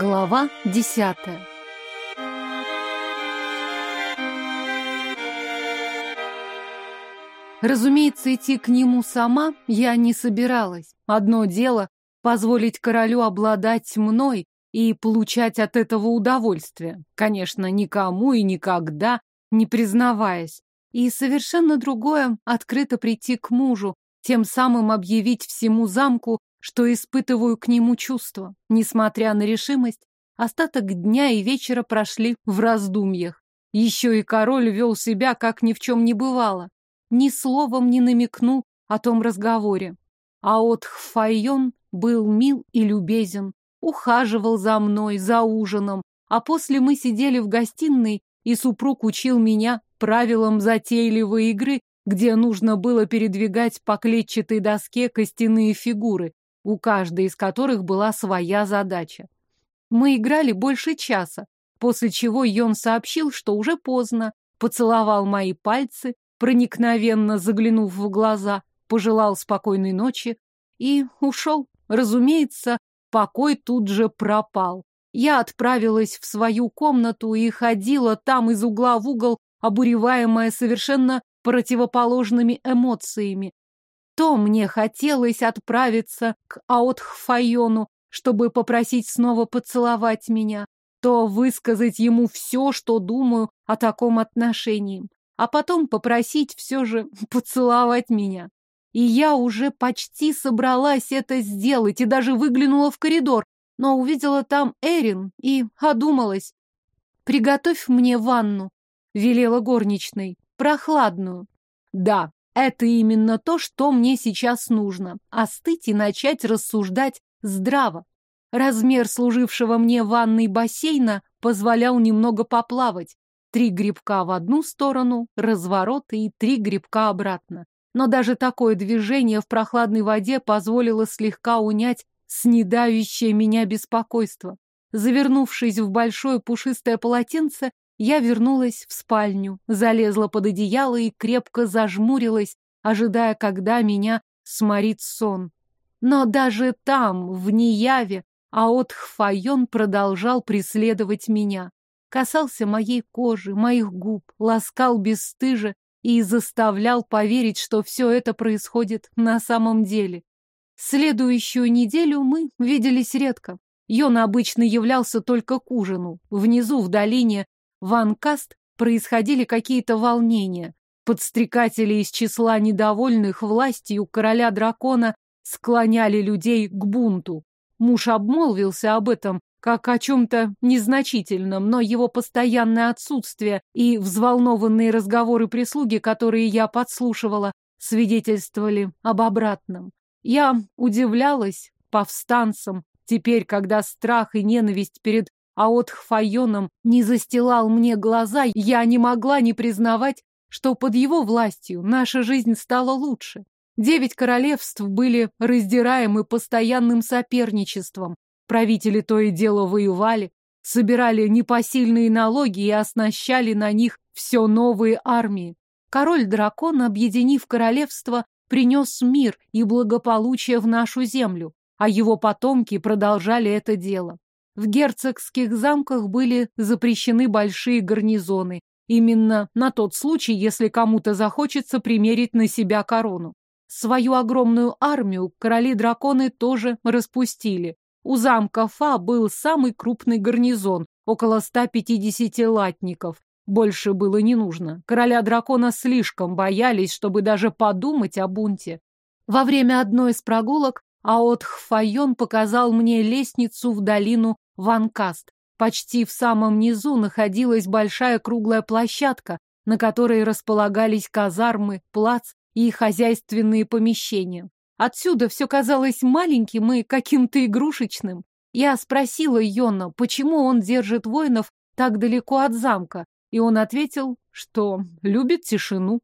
Глава десятая Разумеется, идти к нему сама я не собиралась. Одно дело — позволить королю обладать мной и получать от этого удовольствие. Конечно, никому и никогда не признаваясь. И совершенно другое — открыто прийти к мужу, тем самым объявить всему замку, что испытываю к нему чувства. Несмотря на решимость, остаток дня и вечера прошли в раздумьях. Еще и король вел себя, как ни в чем не бывало. Ни словом не намекнул о том разговоре. А от Хфайон был мил и любезен, ухаживал за мной, за ужином, а после мы сидели в гостиной, и супруг учил меня правилам затейливой игры, где нужно было передвигать по клетчатой доске костяные фигуры, у каждой из которых была своя задача. Мы играли больше часа, после чего Йон сообщил, что уже поздно, поцеловал мои пальцы, проникновенно заглянув в глаза, пожелал спокойной ночи и ушел. Разумеется, покой тут же пропал. Я отправилась в свою комнату и ходила там из угла в угол, обуреваемая совершенно противоположными эмоциями. То мне хотелось отправиться к Аотхфайону, чтобы попросить снова поцеловать меня, то высказать ему все, что думаю о таком отношении, а потом попросить все же поцеловать меня. И я уже почти собралась это сделать и даже выглянула в коридор, но увидела там Эрин и одумалась. «Приготовь мне ванну», — велела горничной, — «прохладную». «Да, это именно то, что мне сейчас нужно. Остыть и начать рассуждать здраво. Размер служившего мне ванной бассейна позволял немного поплавать. Три грибка в одну сторону, разворот и три грибка обратно. Но даже такое движение в прохладной воде позволило слегка унять снедающее меня беспокойство. Завернувшись в большое пушистое полотенце, я вернулась в спальню, залезла под одеяло и крепко зажмурилась, ожидая, когда меня сморит сон. Но даже там, в Неяве, Аот Хфайон продолжал преследовать меня. Касался моей кожи, моих губ, ласкал бесстыже и заставлял поверить, что все это происходит на самом деле. Следующую неделю мы виделись редко. Йон обычно являлся только к ужину. Внизу, в долине, Ванкаст происходили какие-то волнения. Подстрекатели из числа недовольных властью короля дракона склоняли людей к бунту. Муж обмолвился об этом как о чем-то незначительном, но его постоянное отсутствие и взволнованные разговоры прислуги, которые я подслушивала, свидетельствовали об обратном. Я удивлялась повстанцам, теперь, когда страх и ненависть перед а от Хфайоном не застилал мне глаза, я не могла не признавать, что под его властью наша жизнь стала лучше. Девять королевств были раздираемы постоянным соперничеством. Правители то и дело воевали, собирали непосильные налоги и оснащали на них все новые армии. Король-дракон, объединив королевство, принес мир и благополучие в нашу землю, а его потомки продолжали это дело. В герцогских замках были запрещены большие гарнизоны, именно на тот случай, если кому-то захочется примерить на себя корону. Свою огромную армию короли-драконы тоже распустили. У замка Фа был самый крупный гарнизон, около 150 латников. Больше было не нужно. Короля дракона слишком боялись, чтобы даже подумать о бунте. Во время одной из прогулок Аот Хфайон показал мне лестницу в долину Ванкаст. Почти в самом низу находилась большая круглая площадка, на которой располагались казармы, плац и хозяйственные помещения. Отсюда все казалось маленьким и каким-то игрушечным. Я спросила Йона, почему он держит воинов так далеко от замка, и он ответил, что любит тишину.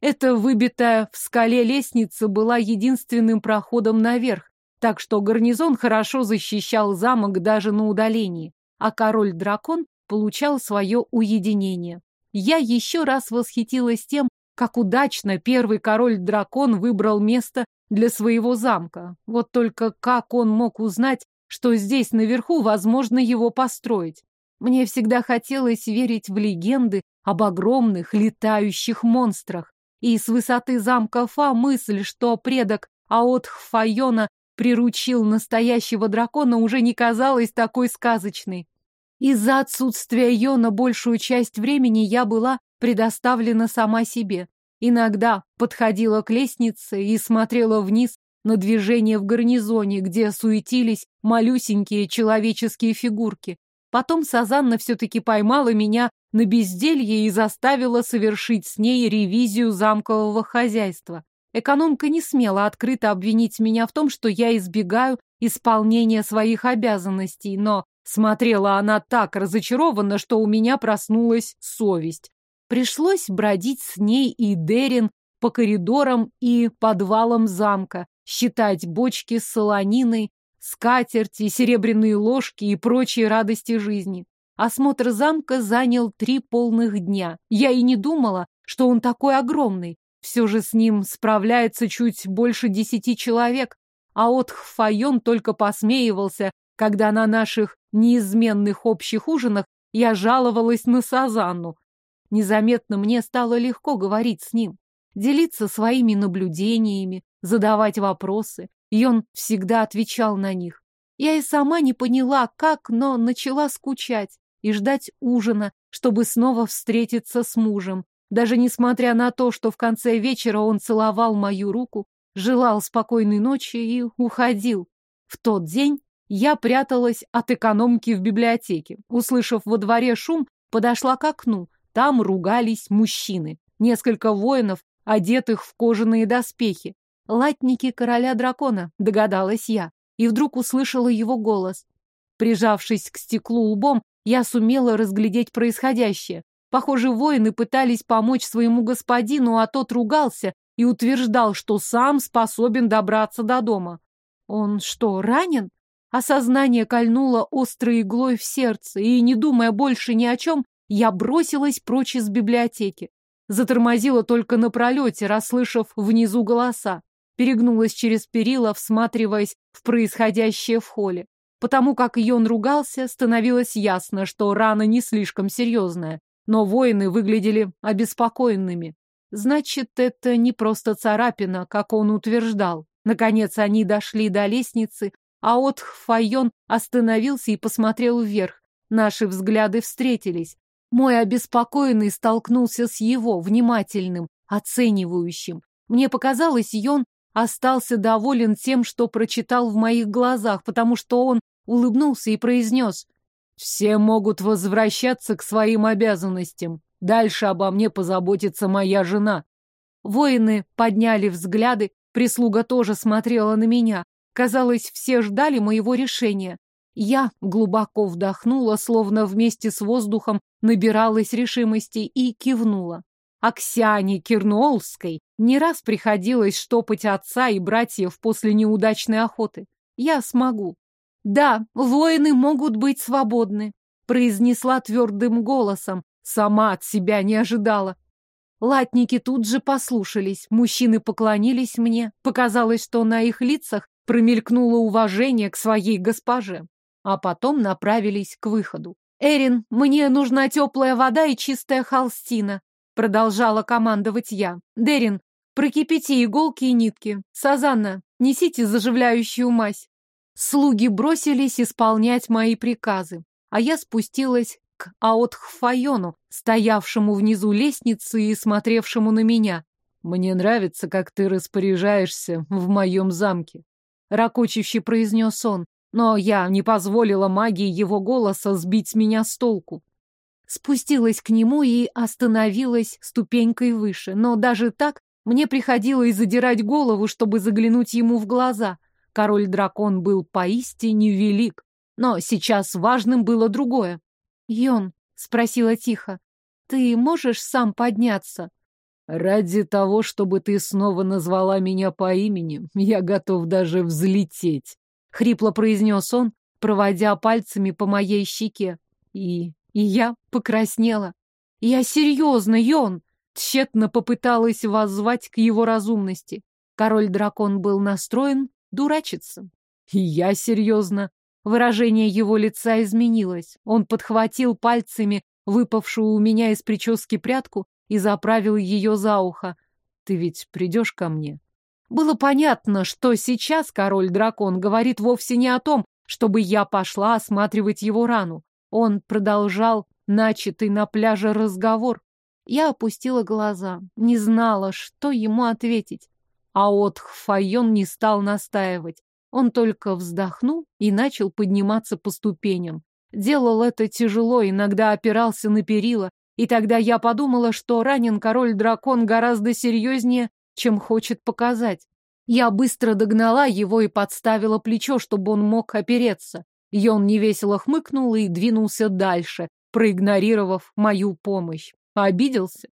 Эта выбитая в скале лестница была единственным проходом наверх, так что гарнизон хорошо защищал замок даже на удалении, а король-дракон получал свое уединение. Я еще раз восхитилась тем, как удачно первый король-дракон выбрал место для своего замка. Вот только как он мог узнать, что здесь наверху возможно его построить. Мне всегда хотелось верить в легенды об огромных летающих монстрах. И с высоты замка Фа мысль, что предок Аотх Файона приручил настоящего дракона, уже не казалась такой сказочной. Из-за отсутствия Йона большую часть времени я была предоставлена сама себе. Иногда подходила к лестнице и смотрела вниз на движение в гарнизоне, где суетились малюсенькие человеческие фигурки. Потом Сазанна все-таки поймала меня на безделье и заставила совершить с ней ревизию замкового хозяйства. Экономка не смела открыто обвинить меня в том, что я избегаю исполнения своих обязанностей, но смотрела она так разочарованно, что у меня проснулась совесть. Пришлось бродить с ней и Дерин по коридорам и подвалам замка, считать бочки с солониной, скатерти, серебряные ложки и прочие радости жизни. Осмотр замка занял три полных дня. Я и не думала, что он такой огромный. Все же с ним справляется чуть больше десяти человек, а от Хфайон только посмеивался, когда на наших неизменных общих ужинах я жаловалась на Сазанну. Незаметно мне стало легко говорить с ним, делиться своими наблюдениями, задавать вопросы, и он всегда отвечал на них. Я и сама не поняла, как, но начала скучать и ждать ужина, чтобы снова встретиться с мужем. Даже несмотря на то, что в конце вечера он целовал мою руку, желал спокойной ночи и уходил. В тот день я пряталась от экономки в библиотеке. Услышав во дворе шум, подошла к окну. Там ругались мужчины. Несколько воинов, одетых в кожаные доспехи. Латники короля дракона, догадалась я, и вдруг услышала его голос. Прижавшись к стеклу лбом, я сумела разглядеть происходящее. Похоже, воины пытались помочь своему господину, а тот ругался и утверждал, что сам способен добраться до дома. Он что, ранен? Осознание кольнуло острой иглой в сердце, и, не думая больше ни о чем, я бросилась прочь из библиотеки. Затормозила только на пролете, расслышав внизу голоса перегнулась через перила, всматриваясь в происходящее в холле. Потому как Йон ругался, становилось ясно, что рана не слишком серьезная, но воины выглядели обеспокоенными. Значит, это не просто царапина, как он утверждал. Наконец они дошли до лестницы, а от Файон остановился и посмотрел вверх. Наши взгляды встретились. Мой обеспокоенный столкнулся с его, внимательным, оценивающим. Мне показалось, Йон остался доволен тем, что прочитал в моих глазах, потому что он улыбнулся и произнес «Все могут возвращаться к своим обязанностям. Дальше обо мне позаботится моя жена». Воины подняли взгляды, прислуга тоже смотрела на меня. Казалось, все ждали моего решения. Я глубоко вдохнула, словно вместе с воздухом набиралась решимости и кивнула. Аксиане Кирнолской не раз приходилось штопать отца и братьев после неудачной охоты. Я смогу. Да, воины могут быть свободны, произнесла твердым голосом, сама от себя не ожидала. Латники тут же послушались, мужчины поклонились мне. Показалось, что на их лицах промелькнуло уважение к своей госпоже. А потом направились к выходу. «Эрин, мне нужна теплая вода и чистая холстина», продолжала командовать я. «Дерин, прокипите иголки и нитки. Сазанна, несите заживляющую мазь». Слуги бросились исполнять мои приказы, а я спустилась к Аотхфайону, стоявшему внизу лестницы и смотревшему на меня. «Мне нравится, как ты распоряжаешься в моем замке», — ракочуще произнес он, но я не позволила магии его голоса сбить меня с толку спустилась к нему и остановилась ступенькой выше. Но даже так мне приходилось задирать голову, чтобы заглянуть ему в глаза. Король-дракон был поистине велик. Но сейчас важным было другое. «Йон», — спросила тихо, — «ты можешь сам подняться?» «Ради того, чтобы ты снова назвала меня по имени, я готов даже взлететь», — хрипло произнес он, проводя пальцами по моей щеке. «И и я покраснела. Я серьезно, Йон! Тщетно попыталась воззвать к его разумности. Король-дракон был настроен дурачиться. И я серьезно. Выражение его лица изменилось. Он подхватил пальцами выпавшую у меня из прически прядку и заправил ее за ухо. «Ты ведь придешь ко мне?» Было понятно, что сейчас король-дракон говорит вовсе не о том, чтобы я пошла осматривать его рану. Он продолжал начатый на пляже разговор. Я опустила глаза, не знала, что ему ответить. А от Хфайон не стал настаивать. Он только вздохнул и начал подниматься по ступеням. Делал это тяжело, иногда опирался на перила, и тогда я подумала, что ранен король-дракон гораздо серьезнее, чем хочет показать. Я быстро догнала его и подставила плечо, чтобы он мог опереться. Йон невесело хмыкнул и двинулся дальше, проигнорировав мою помощь. Обиделся.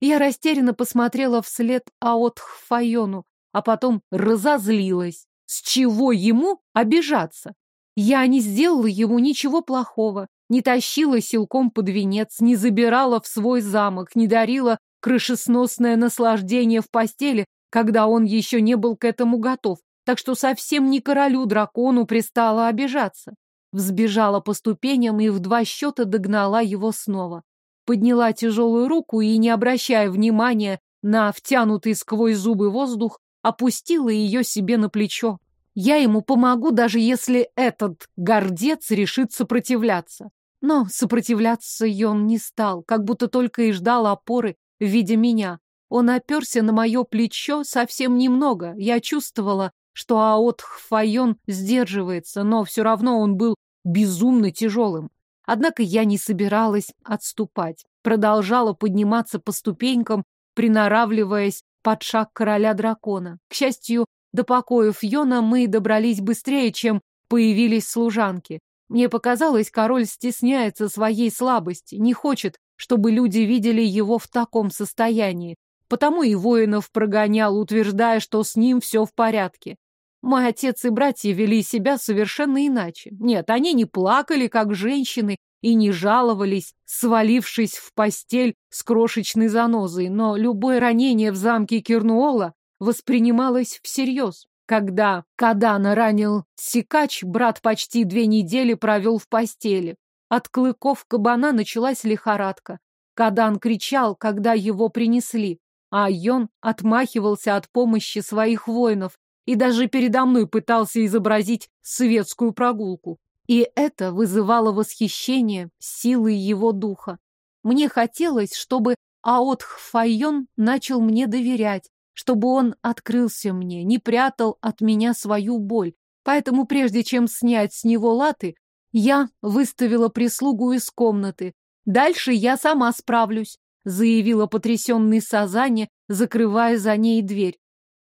Я растерянно посмотрела вслед Аотхфайону, а потом разозлилась. С чего ему обижаться? Я не сделала ему ничего плохого, не тащила силком под венец, не забирала в свой замок, не дарила крышесносное наслаждение в постели, когда он еще не был к этому готов, так что совсем не королю-дракону пристало обижаться. Взбежала по ступеням и в два счета догнала его снова. Подняла тяжелую руку и, не обращая внимания на втянутый сквозь зубы воздух, опустила ее себе на плечо. Я ему помогу, даже если этот гордец решит сопротивляться. Но сопротивляться он не стал, как будто только и ждал опоры в виде меня. Он оперся на мое плечо совсем немного. Я чувствовала, что Аот Хфайон сдерживается, но все равно он был безумно тяжелым. Однако я не собиралась отступать. Продолжала подниматься по ступенькам, приноравливаясь под шаг короля дракона. К счастью, до покоев Йона мы добрались быстрее, чем появились служанки. Мне показалось, король стесняется своей слабости, не хочет, чтобы люди видели его в таком состоянии. Потому и воинов прогонял, утверждая, что с ним все в порядке. Мой отец и братья вели себя совершенно иначе. Нет, они не плакали, как женщины, и не жаловались, свалившись в постель с крошечной занозой, но любое ранение в замке Кирнуола воспринималось всерьез. Когда Кадана ранил Сикач, брат почти две недели провел в постели. От клыков кабана началась лихорадка. Кадан кричал, когда его принесли, а Йон отмахивался от помощи своих воинов и даже передо мной пытался изобразить светскую прогулку. И это вызывало восхищение силой его духа. Мне хотелось, чтобы Аотх Файон начал мне доверять, чтобы он открылся мне, не прятал от меня свою боль. Поэтому прежде чем снять с него латы, я выставила прислугу из комнаты. Дальше я сама справлюсь, заявила потрясенный Сазане, закрывая за ней дверь.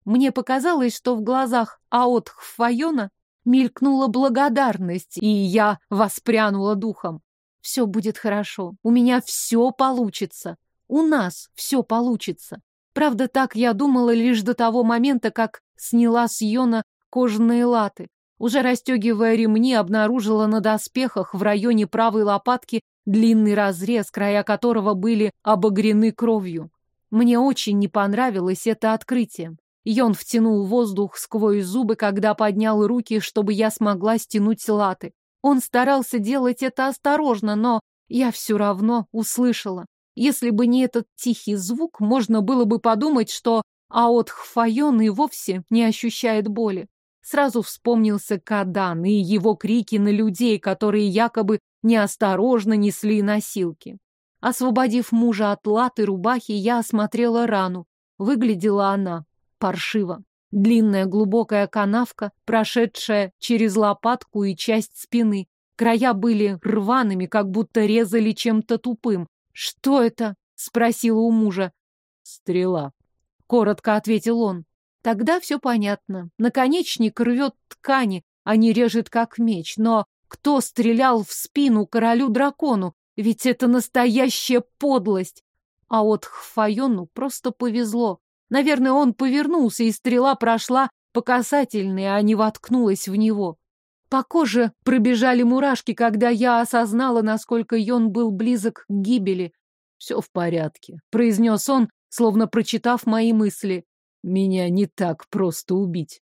Мне показалось, что в глазах Аот Хфайона мелькнула благодарность, и я воспрянула духом. Все будет хорошо, у меня все получится, у нас все получится. Правда, так я думала лишь до того момента, как сняла с Йона кожаные латы. Уже расстегивая ремни, обнаружила на доспехах в районе правой лопатки длинный разрез, края которого были обогрены кровью. Мне очень не понравилось это открытие. Йон втянул воздух сквозь зубы, когда поднял руки, чтобы я смогла стянуть латы. Он старался делать это осторожно, но я все равно услышала. Если бы не этот тихий звук, можно было бы подумать, что Аот Хфайон и вовсе не ощущает боли. Сразу вспомнился Кадан и его крики на людей, которые якобы неосторожно несли носилки. Освободив мужа от латы рубахи, я осмотрела рану. Выглядела она паршиво. Длинная глубокая канавка, прошедшая через лопатку и часть спины. Края были рваными, как будто резали чем-то тупым. «Что это?» — спросила у мужа. «Стрела», — коротко ответил он. «Тогда все понятно. Наконечник рвет ткани, а не режет как меч. Но кто стрелял в спину королю-дракону? Ведь это настоящая подлость!» А вот Хфайону просто повезло. Наверное, он повернулся, и стрела прошла по касательной, а не воткнулась в него. По коже пробежали мурашки, когда я осознала, насколько Йон был близок к гибели. «Все в порядке», — произнес он, словно прочитав мои мысли. «Меня не так просто убить».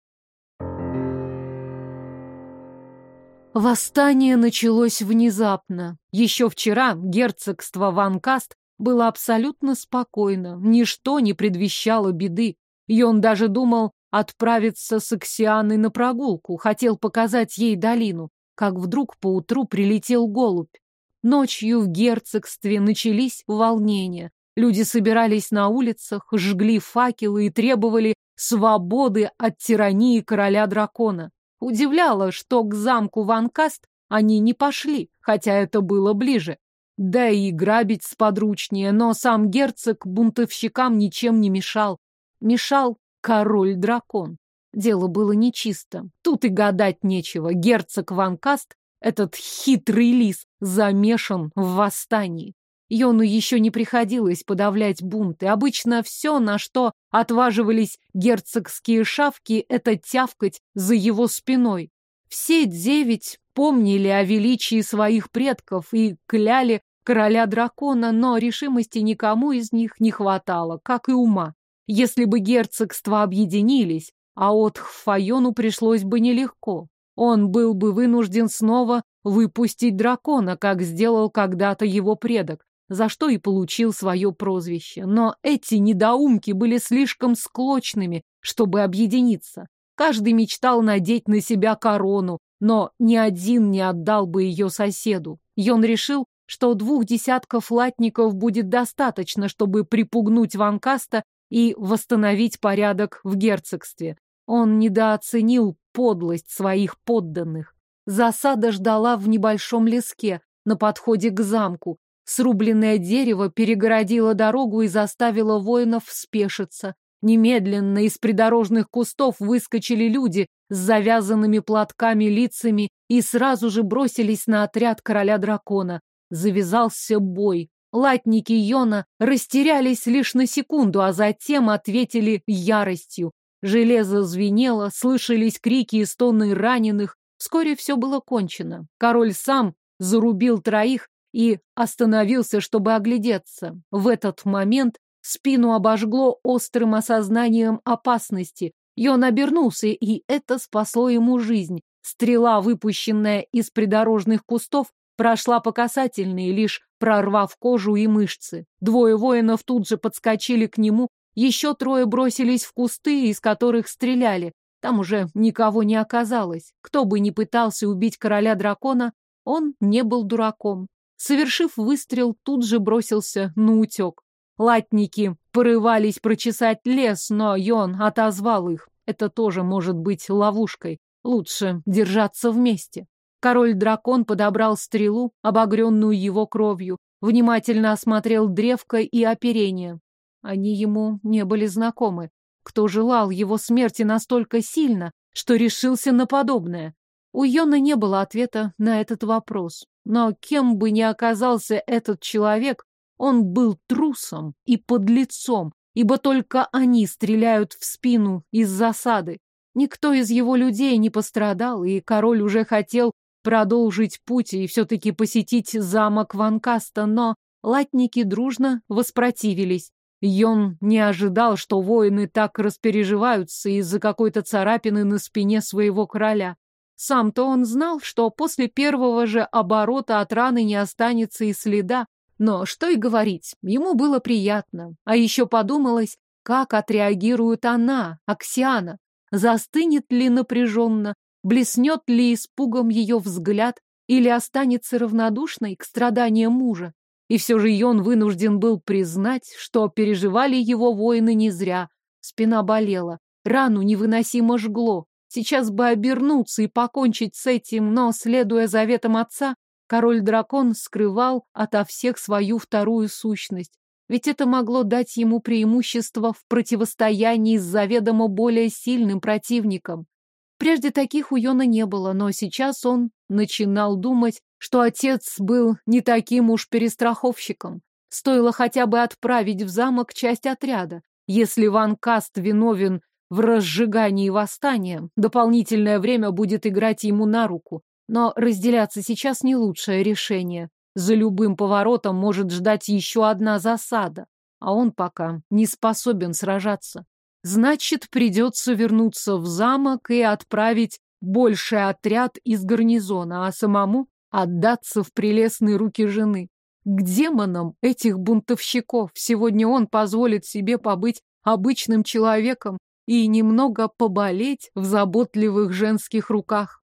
Восстание началось внезапно. Еще вчера герцогство Ванкаст было абсолютно спокойно, ничто не предвещало беды. И он даже думал отправиться с Аксианой на прогулку, хотел показать ей долину, как вдруг поутру прилетел голубь. Ночью в герцогстве начались волнения. Люди собирались на улицах, жгли факелы и требовали свободы от тирании короля дракона. Удивляло, что к замку Ванкаст они не пошли, хотя это было ближе. Да и грабить сподручнее, но сам герцог бунтовщикам ничем не мешал. Мешал король-дракон. Дело было нечисто. Тут и гадать нечего. Герцог Ванкаст, этот хитрый лис, замешан в восстании. Йону еще не приходилось подавлять бунты. Обычно все, на что отваживались герцогские шавки, это тявкать за его спиной. Все девять помнили о величии своих предков и кляли короля дракона, но решимости никому из них не хватало, как и ума. Если бы герцогства объединились, а от Хфайону пришлось бы нелегко. Он был бы вынужден снова выпустить дракона, как сделал когда-то его предок, за что и получил свое прозвище. Но эти недоумки были слишком склочными, чтобы объединиться. Каждый мечтал надеть на себя корону, но ни один не отдал бы ее соседу. И он решил, что двух десятков латников будет достаточно, чтобы припугнуть Ванкаста и восстановить порядок в герцогстве. Он недооценил подлость своих подданных. Засада ждала в небольшом леске на подходе к замку, Срубленное дерево перегородило дорогу и заставило воинов спешиться. Немедленно из придорожных кустов выскочили люди с завязанными платками лицами и сразу же бросились на отряд короля дракона. Завязался бой. Латники Йона растерялись лишь на секунду, а затем ответили яростью. Железо звенело, слышались крики и стоны раненых. Вскоре все было кончено. Король сам зарубил троих и остановился, чтобы оглядеться. В этот момент спину обожгло острым осознанием опасности, и он обернулся, и это спасло ему жизнь. Стрела, выпущенная из придорожных кустов, прошла по касательной, лишь прорвав кожу и мышцы. Двое воинов тут же подскочили к нему, еще трое бросились в кусты, из которых стреляли. Там уже никого не оказалось. Кто бы ни пытался убить короля дракона, он не был дураком совершив выстрел, тут же бросился на утек. Латники порывались прочесать лес, но Йон отозвал их. Это тоже может быть ловушкой. Лучше держаться вместе. Король-дракон подобрал стрелу, обогренную его кровью, внимательно осмотрел древко и оперение. Они ему не были знакомы. Кто желал его смерти настолько сильно, что решился на подобное? У Йона не было ответа на этот вопрос. Но кем бы ни оказался этот человек, он был трусом и подлецом, ибо только они стреляют в спину из засады. Никто из его людей не пострадал, и король уже хотел продолжить путь и все-таки посетить замок Ванкаста, но латники дружно воспротивились. Йон не ожидал, что воины так распереживаются из-за какой-то царапины на спине своего короля. Сам-то он знал, что после первого же оборота от раны не останется и следа. Но что и говорить, ему было приятно. А еще подумалось, как отреагирует она, Аксиана. Застынет ли напряженно, блеснет ли испугом ее взгляд или останется равнодушной к страданиям мужа. И все же Йон вынужден был признать, что переживали его воины не зря. Спина болела, рану невыносимо жгло, Сейчас бы обернуться и покончить с этим, но, следуя заветам отца, король-дракон скрывал ото всех свою вторую сущность. Ведь это могло дать ему преимущество в противостоянии с заведомо более сильным противником. Прежде таких у Йона не было, но сейчас он начинал думать, что отец был не таким уж перестраховщиком. Стоило хотя бы отправить в замок часть отряда. Если Ван Каст виновен в разжигании восстания дополнительное время будет играть ему на руку. Но разделяться сейчас не лучшее решение. За любым поворотом может ждать еще одна засада, а он пока не способен сражаться. Значит, придется вернуться в замок и отправить больший отряд из гарнизона, а самому отдаться в прелестные руки жены. К демонам этих бунтовщиков сегодня он позволит себе побыть обычным человеком и немного поболеть в заботливых женских руках.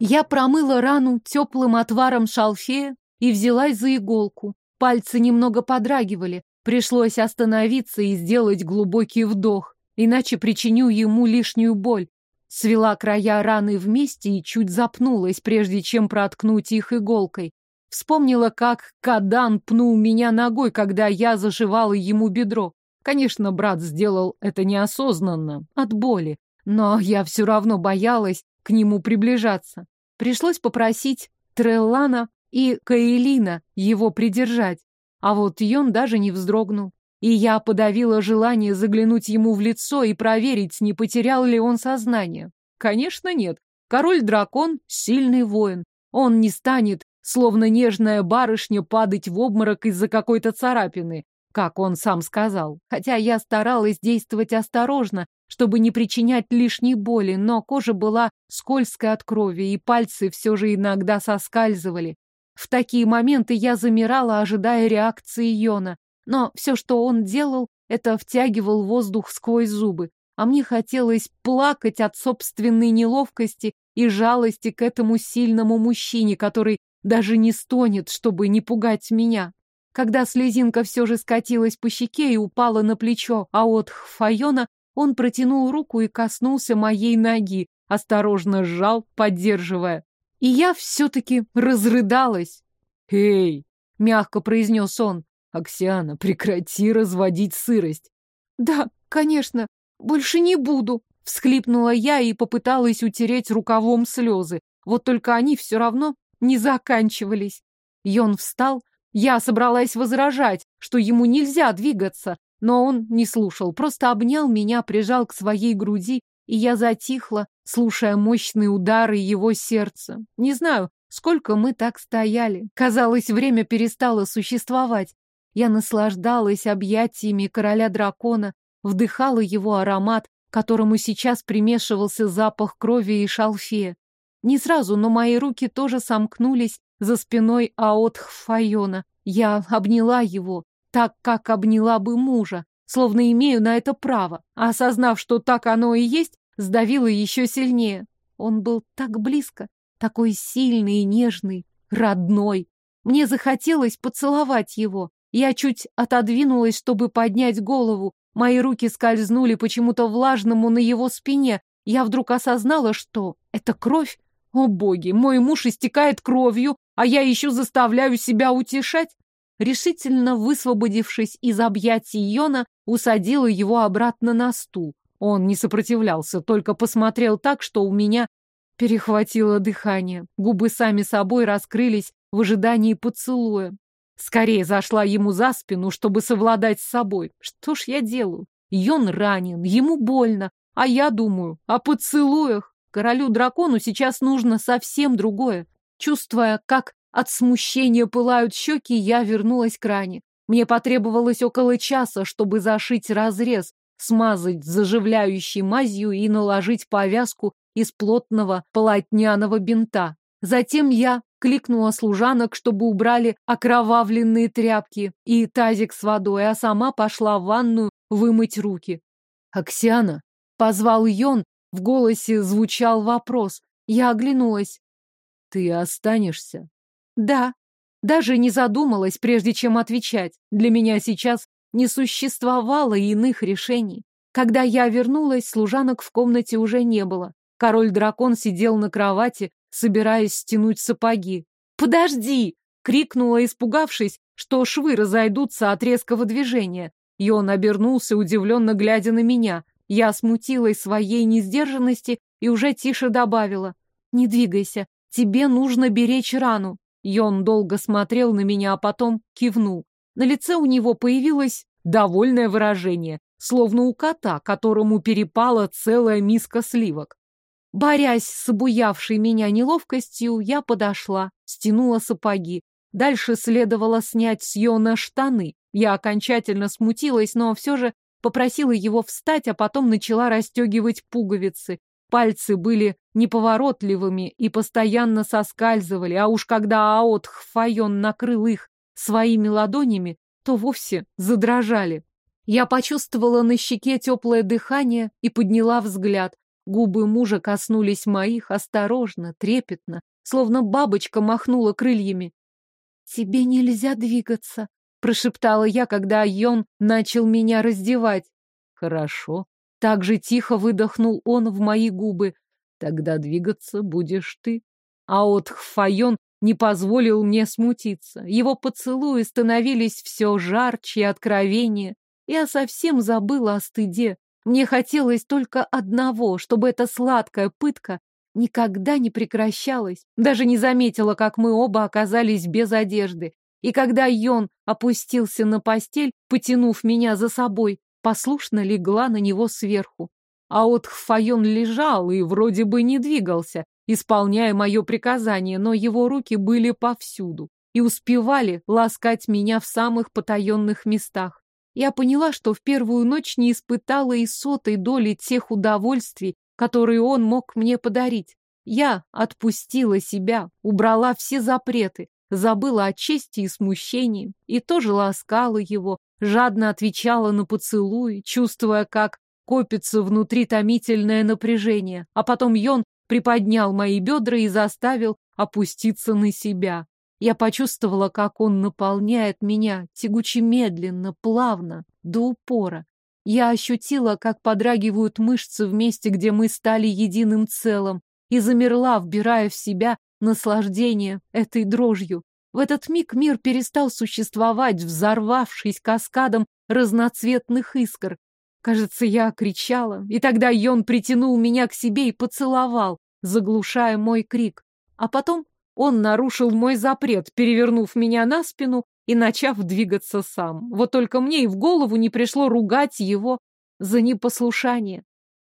Я промыла рану теплым отваром шалфея и взялась за иголку. Пальцы немного подрагивали. Пришлось остановиться и сделать глубокий вдох, иначе причиню ему лишнюю боль. Свела края раны вместе и чуть запнулась, прежде чем проткнуть их иголкой. Вспомнила, как Кадан пнул меня ногой, когда я заживала ему бедро. Конечно, брат сделал это неосознанно, от боли, но я все равно боялась к нему приближаться. Пришлось попросить Треллана и Каэлина его придержать. А вот Йон даже не вздрогнул. И я подавила желание заглянуть ему в лицо и проверить, не потерял ли он сознание. Конечно, нет. Король-дракон — сильный воин. Он не станет, словно нежная барышня, падать в обморок из-за какой-то царапины, как он сам сказал. Хотя я старалась действовать осторожно, чтобы не причинять лишней боли, но кожа была скользкой от крови, и пальцы все же иногда соскальзывали. В такие моменты я замирала, ожидая реакции Йона. Но все, что он делал, это втягивал воздух сквозь зубы. А мне хотелось плакать от собственной неловкости и жалости к этому сильному мужчине, который даже не стонет, чтобы не пугать меня. Когда слезинка все же скатилась по щеке и упала на плечо а от Файона, он протянул руку и коснулся моей ноги, осторожно сжал, поддерживая. И я все-таки разрыдалась. «Эй!» — мягко произнес он. «Аксиана, прекрати разводить сырость!» «Да, конечно, больше не буду!» — всхлипнула я и попыталась утереть рукавом слезы. Вот только они все равно не заканчивались. Йон встал. Я собралась возражать, что ему нельзя двигаться, но он не слушал, просто обнял меня, прижал к своей груди и я затихла, слушая мощные удары его сердца. Не знаю, сколько мы так стояли. Казалось, время перестало существовать. Я наслаждалась объятиями короля-дракона, вдыхала его аромат, которому сейчас примешивался запах крови и шалфея. Не сразу, но мои руки тоже сомкнулись за спиной Аотх Файона. Я обняла его, так, как обняла бы мужа, словно имею на это право, а осознав, что так оно и есть, сдавило еще сильнее. Он был так близко, такой сильный и нежный, родной. Мне захотелось поцеловать его. Я чуть отодвинулась, чтобы поднять голову. Мои руки скользнули почему-то влажному на его спине. Я вдруг осознала, что это кровь. О боги, мой муж истекает кровью, а я еще заставляю себя утешать. Решительно высвободившись из объятий Йона, усадила его обратно на стул. Он не сопротивлялся, только посмотрел так, что у меня перехватило дыхание. Губы сами собой раскрылись в ожидании поцелуя. Скорее зашла ему за спину, чтобы совладать с собой. Что ж я делаю? Йон ранен, ему больно, а я думаю о поцелуях. Королю-дракону сейчас нужно совсем другое. Чувствуя, как от смущения пылают щеки, я вернулась к ране. Мне потребовалось около часа, чтобы зашить разрез, смазать заживляющей мазью и наложить повязку из плотного полотняного бинта. Затем я кликнула служанок, чтобы убрали окровавленные тряпки и тазик с водой, а сама пошла в ванную вымыть руки. «Аксиана!» — позвал Йон, в голосе звучал вопрос. Я оглянулась. «Ты останешься?» Да, даже не задумалась, прежде чем отвечать. Для меня сейчас не существовало иных решений. Когда я вернулась, служанок в комнате уже не было. Король-дракон сидел на кровати, собираясь стянуть сапоги. «Подожди!» — крикнула, испугавшись, что швы разойдутся от резкого движения. И он обернулся, удивленно глядя на меня. Я смутилась своей несдержанности и уже тише добавила. «Не двигайся, тебе нужно беречь рану. Йон долго смотрел на меня, а потом кивнул. На лице у него появилось довольное выражение, словно у кота, которому перепала целая миска сливок. Борясь с обуявшей меня неловкостью, я подошла, стянула сапоги. Дальше следовало снять с Йона штаны. Я окончательно смутилась, но все же попросила его встать, а потом начала расстегивать пуговицы. Пальцы были неповоротливыми и постоянно соскальзывали, а уж когда Аот Хфайон накрыл их своими ладонями, то вовсе задрожали. Я почувствовала на щеке теплое дыхание и подняла взгляд. Губы мужа коснулись моих осторожно, трепетно, словно бабочка махнула крыльями. «Тебе нельзя двигаться», — прошептала я, когда Йон начал меня раздевать. «Хорошо». Так же тихо выдохнул он в мои губы. «Тогда двигаться будешь ты». А от Хфайон не позволил мне смутиться. Его поцелуи становились все жарче и откровеннее. Я совсем забыла о стыде. Мне хотелось только одного, чтобы эта сладкая пытка никогда не прекращалась. Даже не заметила, как мы оба оказались без одежды. И когда Йон опустился на постель, потянув меня за собой, послушно легла на него сверху. А от Хфайон лежал и вроде бы не двигался, исполняя мое приказание, но его руки были повсюду и успевали ласкать меня в самых потаенных местах я поняла, что в первую ночь не испытала и сотой доли тех удовольствий, которые он мог мне подарить. Я отпустила себя, убрала все запреты, забыла о чести и смущении, и тоже ласкала его, жадно отвечала на поцелуи, чувствуя, как копится внутри томительное напряжение, а потом Йон приподнял мои бедра и заставил опуститься на себя. Я почувствовала, как он наполняет меня тягуче медленно, плавно, до упора. Я ощутила, как подрагивают мышцы в месте, где мы стали единым целым, и замерла, вбирая в себя наслаждение этой дрожью. В этот миг мир перестал существовать, взорвавшись каскадом разноцветных искр. Кажется, я кричала, и тогда Йон притянул меня к себе и поцеловал, заглушая мой крик. А потом он нарушил мой запрет, перевернув меня на спину и начав двигаться сам. Вот только мне и в голову не пришло ругать его за непослушание.